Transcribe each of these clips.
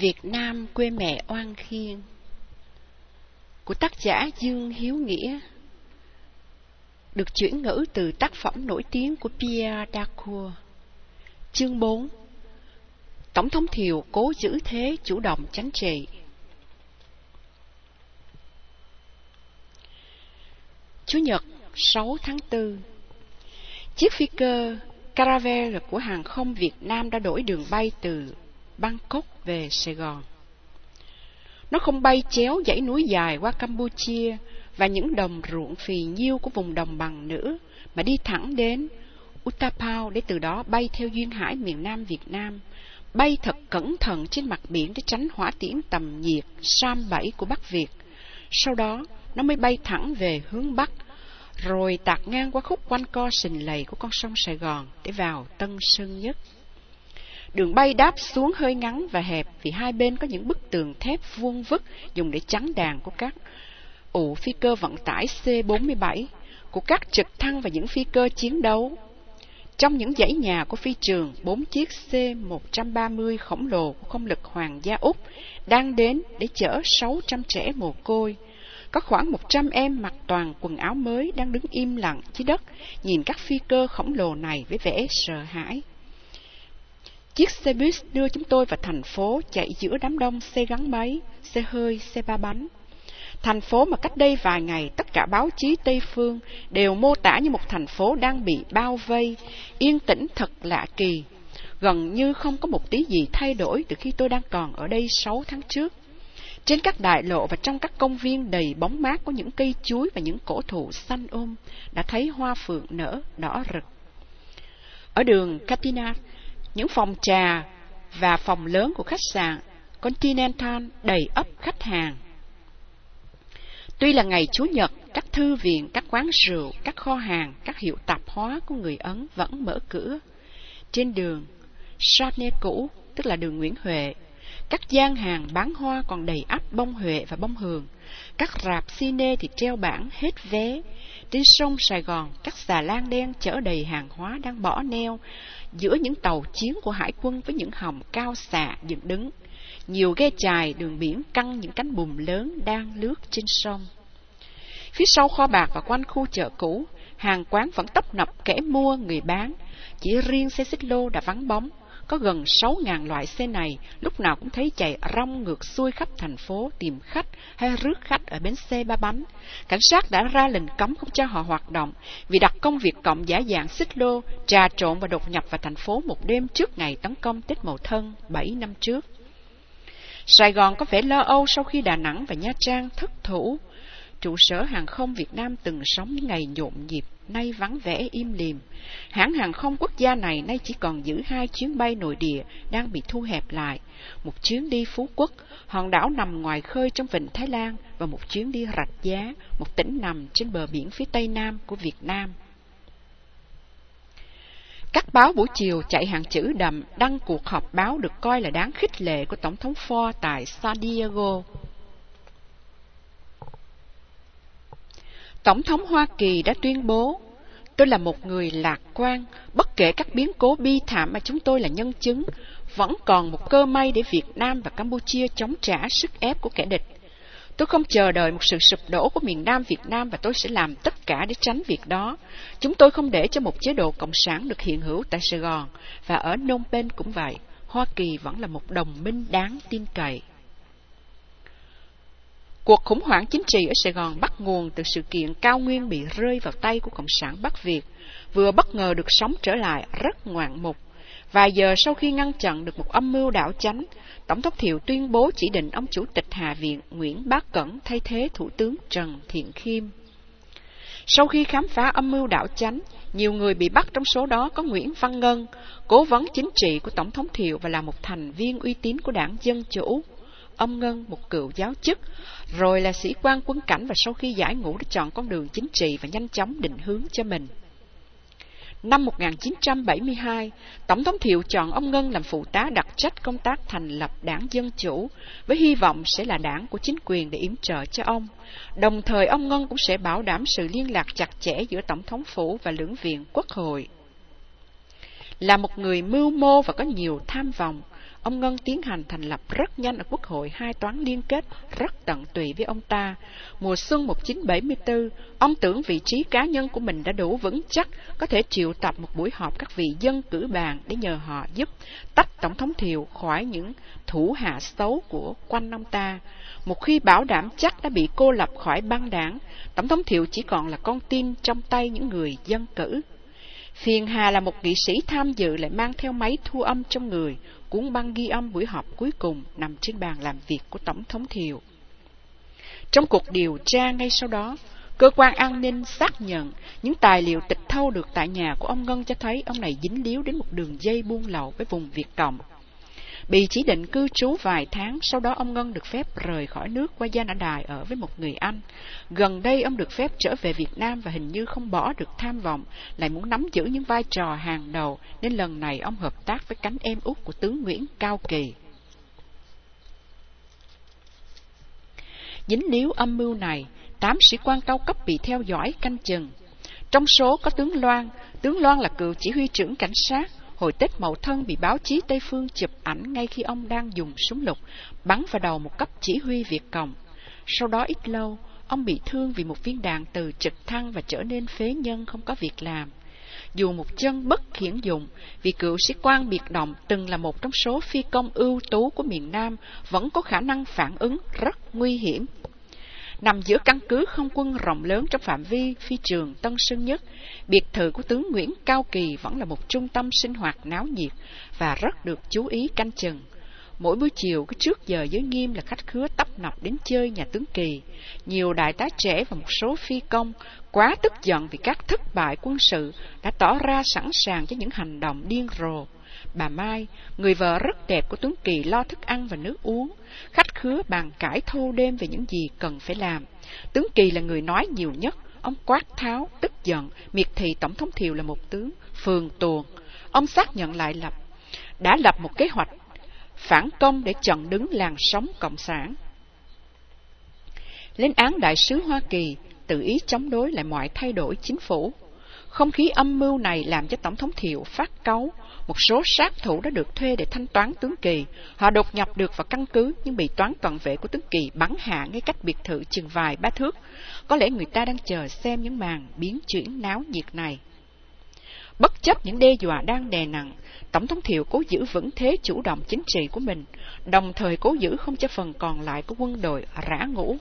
Việt Nam quê mẹ oan khiên của tác giả Dương Hiếu Nghĩa, được chuyển ngữ từ tác phẩm nổi tiếng của Pierre Dacour. Chương 4 Tổng thống Thiều cố giữ thế chủ động chánh trị. Chủ nhật 6 tháng 4 Chiếc phi cơ Caravelle của hàng không Việt Nam đã đổi đường bay từ Bangkok về Sài Gòn. Nó không bay chéo dãy núi dài qua Campuchia và những đồng ruộng phì nhiêu của vùng đồng bằng nữa, mà đi thẳng đến Utapao để từ đó bay theo duyên hải miền Nam Việt Nam, bay thật cẩn thận trên mặt biển để tránh hỏa tiễn tầm nhiệt Sam 7 của Bắc Việt. Sau đó, nó mới bay thẳng về hướng Bắc, rồi tạt ngang qua khúc quanh co sình lầy của con sông Sài Gòn để vào Tân Sơn Nhất. Đường bay đáp xuống hơi ngắn và hẹp vì hai bên có những bức tường thép vuông vức dùng để chắn đàn của các ụ phi cơ vận tải C-47, của các trực thăng và những phi cơ chiến đấu. Trong những dãy nhà của phi trường, bốn chiếc C-130 khổng lồ của không lực Hoàng gia Úc đang đến để chở 600 trẻ mồ côi. Có khoảng 100 em mặc toàn quần áo mới đang đứng im lặng dưới đất, nhìn các phi cơ khổng lồ này với vẻ sợ hãi. Chiếc xe bus đưa chúng tôi vào thành phố chạy giữa đám đông xe gắn máy, xe hơi, xe ba bánh. Thành phố mà cách đây vài ngày tất cả báo chí Tây Phương đều mô tả như một thành phố đang bị bao vây, yên tĩnh thật lạ kỳ. Gần như không có một tí gì thay đổi từ khi tôi đang còn ở đây sáu tháng trước. Trên các đại lộ và trong các công viên đầy bóng mát có những cây chuối và những cổ thụ xanh ôm, đã thấy hoa phượng nở đỏ rực. Ở đường Katina, những phòng trà và phòng lớn của khách sạn Continental đầy ấp khách hàng. Tuy là ngày Chủ nhật, các thư viện, các quán rượu, các kho hàng, các hiệu tạp hóa của người Ấn vẫn mở cửa. Trên đường Chardonnay cũ, tức là đường Nguyễn Huệ, các gian hàng bán hoa còn đầy ắp bông huệ và bông hường. Các rạp cine thì treo bảng hết vé. Trên sông Sài Gòn, các xà lan đen chở đầy hàng hóa đang bỏ neo giữa những tàu chiến của hải quân với những hầm cao xạ dựng đứng. Nhiều ghe chài đường biển căng những cánh bùm lớn đang lướt trên sông. Phía sau kho bạc và quanh khu chợ cũ, hàng quán vẫn tấp nập kẻ mua người bán. Chỉ riêng xe xích lô đã vắng bóng, có gần 6.000 loại xe này, lúc nào cũng thấy chạy rong ngược xuôi khắp thành phố tìm khách hay rước khách ở bến xe ba bánh. Cảnh sát đã ra lệnh cấm không cho họ hoạt động vì đặt công việc cộng giả dạng xích lô, trà trộn và đột nhập vào thành phố một đêm trước ngày tấn công Tết Mậu Thân 7 năm trước. Sài Gòn có vẻ lo âu sau khi Đà Nẵng và Nha Trang thất thủ. Trụ sở hàng không Việt Nam từng sống ngày nhộn nhịp, nay vắng vẻ im lìm. Hãng hàng không quốc gia này nay chỉ còn giữ hai chuyến bay nội địa đang bị thu hẹp lại. Một chuyến đi Phú Quốc, hòn đảo nằm ngoài khơi trong vịnh Thái Lan, và một chuyến đi Rạch Giá, một tỉnh nằm trên bờ biển phía tây nam của Việt Nam. Các báo buổi chiều chạy hàng chữ đậm đăng cuộc họp báo được coi là đáng khích lệ của Tổng thống Ford tại San Diego. Tổng thống Hoa Kỳ đã tuyên bố, tôi là một người lạc quan, bất kể các biến cố bi thảm mà chúng tôi là nhân chứng, vẫn còn một cơ may để Việt Nam và Campuchia chống trả sức ép của kẻ địch. Tôi không chờ đợi một sự sụp đổ của miền Nam Việt Nam và tôi sẽ làm tất cả để tránh việc đó. Chúng tôi không để cho một chế độ cộng sản được hiện hữu tại Sài Gòn và ở Phnom Penh cũng vậy. Hoa Kỳ vẫn là một đồng minh đáng tin cậy. Cuộc khủng hoảng chính trị ở Sài Gòn bắt nguồn từ sự kiện cao nguyên bị rơi vào tay của Cộng sản Bắc Việt, vừa bất ngờ được sống trở lại rất ngoạn mục. Vài giờ sau khi ngăn chặn được một âm mưu đảo chánh, Tổng thống Thiệu tuyên bố chỉ định ông Chủ tịch Hạ viện Nguyễn Bá Cẩn thay thế Thủ tướng Trần Thiện Khiêm. Sau khi khám phá âm mưu đảo chánh, nhiều người bị bắt trong số đó có Nguyễn Văn Ngân, cố vấn chính trị của Tổng thống Thiệu và là một thành viên uy tín của đảng Dân Chủ. Ông Ngân, một cựu giáo chức, rồi là sĩ quan quân cảnh và sau khi giải ngũ đã chọn con đường chính trị và nhanh chóng định hướng cho mình. Năm 1972, Tổng thống Thiệu chọn ông Ngân làm phụ tá đặc trách công tác thành lập đảng Dân Chủ, với hy vọng sẽ là đảng của chính quyền để yểm trợ cho ông. Đồng thời, ông Ngân cũng sẽ bảo đảm sự liên lạc chặt chẽ giữa Tổng thống Phủ và lưỡng viện Quốc hội. Là một người mưu mô và có nhiều tham vọng, ông Ngân tiến hành thành lập rất nhanh ở Quốc hội hai toán liên kết rất tận tụy với ông ta. Mùa xuân 1974, ông tưởng vị trí cá nhân của mình đã đủ vững chắc, có thể triệu tập một buổi họp các vị dân cử bàn để nhờ họ giúp tách Tổng thống Thiệu khỏi những thủ hạ xấu của quanh ông ta. Một khi bảo đảm chắc đã bị cô lập khỏi băng đảng, Tổng thống Thiệu chỉ còn là con tin trong tay những người dân cử. Phiền Hà là một nghị sĩ tham dự lại mang theo máy thu âm trong người, cuốn băng ghi âm buổi họp cuối cùng nằm trên bàn làm việc của Tổng thống Thiệu. Trong cuộc điều tra ngay sau đó, cơ quan an ninh xác nhận những tài liệu tịch thâu được tại nhà của ông Ngân cho thấy ông này dính líu đến một đường dây buôn lậu với vùng Việt Cộng. Bị chỉ định cư trú vài tháng, sau đó ông Ngân được phép rời khỏi nước qua Gia Đài ở với một người Anh. Gần đây ông được phép trở về Việt Nam và hình như không bỏ được tham vọng, lại muốn nắm giữ những vai trò hàng đầu, nên lần này ông hợp tác với cánh em út của tướng Nguyễn Cao Kỳ. Dính líu âm mưu này, tám sĩ quan cao cấp bị theo dõi canh chừng. Trong số có tướng Loan, tướng Loan là cựu chỉ huy trưởng cảnh sát, Hồi Tết Mậu Thân bị báo chí Tây Phương chụp ảnh ngay khi ông đang dùng súng lục, bắn vào đầu một cấp chỉ huy Việt Cộng. Sau đó ít lâu, ông bị thương vì một viên đạn từ trực thăng và trở nên phế nhân không có việc làm. Dù một chân bất khiển dụng, vì cựu sĩ quan biệt động từng là một trong số phi công ưu tú của miền Nam, vẫn có khả năng phản ứng rất nguy hiểm nằm giữa căn cứ không quân rộng lớn trong phạm vi phi trường Tân Sơn Nhất. Biệt thự của tướng Nguyễn Cao Kỳ vẫn là một trung tâm sinh hoạt náo nhiệt và rất được chú ý canh chừng. Mỗi buổi chiều cứ trước giờ giới nghiêm là khách khứa tấp nập đến chơi nhà tướng Kỳ. Nhiều đại tá trẻ và một số phi công quá tức giận vì các thất bại quân sự đã tỏ ra sẵn sàng cho những hành động điên rồ. Bà Mai, người vợ rất đẹp của Tuấn Kỳ lo thức ăn và nước uống. Khách khứa bàn cãi thâu đêm về những gì cần phải làm. Tướng Kỳ là người nói nhiều nhất. Ông quát tháo, tức giận, miệt thị Tổng thống Thiều là một tướng, phường tuồng. Ông xác nhận lại lập, đã lập một kế hoạch phản công để chặn đứng làn sóng Cộng sản. Lên án đại sứ Hoa Kỳ tự ý chống đối lại mọi thay đổi chính phủ. Không khí âm mưu này làm cho Tổng thống Thiệu phát cáu. Một số sát thủ đã được thuê để thanh toán tướng Kỳ. Họ đột nhập được vào căn cứ nhưng bị toán toàn vệ của tướng Kỳ bắn hạ ngay cách biệt thự chừng vài ba thước. Có lẽ người ta đang chờ xem những màn biến chuyển náo nhiệt này. Bất chấp những đe dọa đang đè nặng, Tổng thống Thiệu cố giữ vững thế chủ động chính trị của mình, đồng thời cố giữ không cho phần còn lại của quân đội rã ngũ.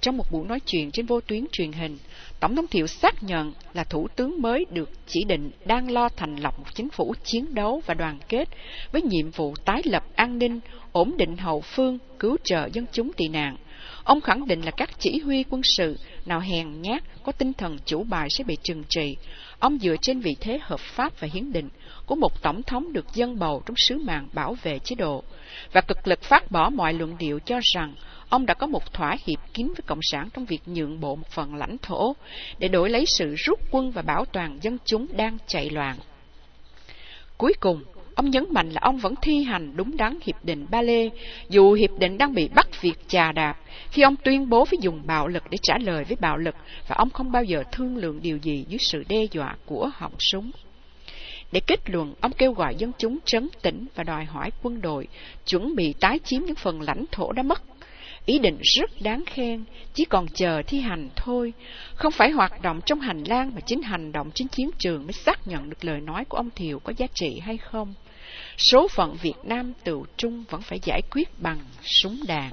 Trong một buổi nói chuyện trên vô tuyến truyền hình, Tổng thống Thiệu xác nhận là thủ tướng mới được chỉ định đang lo thành lập một chính phủ chiến đấu và đoàn kết với nhiệm vụ tái lập an ninh, ổn định hậu phương, cứu trợ dân chúng tị nạn. Ông khẳng định là các chỉ huy quân sự nào hèn nhát, có tinh thần chủ bài sẽ bị trừng trị. Ông dựa trên vị thế hợp pháp và hiến định của một tổng thống được dân bầu trong sứ mạng bảo vệ chế độ, và cực lực phát bỏ mọi luận điệu cho rằng ông đã có một thỏa hiệp kín với Cộng sản trong việc nhượng bộ một phần lãnh thổ để đổi lấy sự rút quân và bảo toàn dân chúng đang chạy loạn. Cuối cùng, ông nhấn mạnh là ông vẫn thi hành đúng đắn Hiệp định Ba Lê, dù Hiệp định đang bị bắt việc chà đạp, khi ông tuyên bố phải dùng bạo lực để trả lời với bạo lực, và ông không bao giờ thương lượng điều gì dưới sự đe dọa của họng súng. Để kết luận, ông kêu gọi dân chúng trấn tĩnh và đòi hỏi quân đội chuẩn bị tái chiếm những phần lãnh thổ đã mất Ý định rất đáng khen, chỉ còn chờ thi hành thôi. Không phải hoạt động trong hành lang mà chính hành động trên chiến trường mới xác nhận được lời nói của ông Thiều có giá trị hay không. Số phận Việt Nam từ Trung vẫn phải giải quyết bằng súng đạn.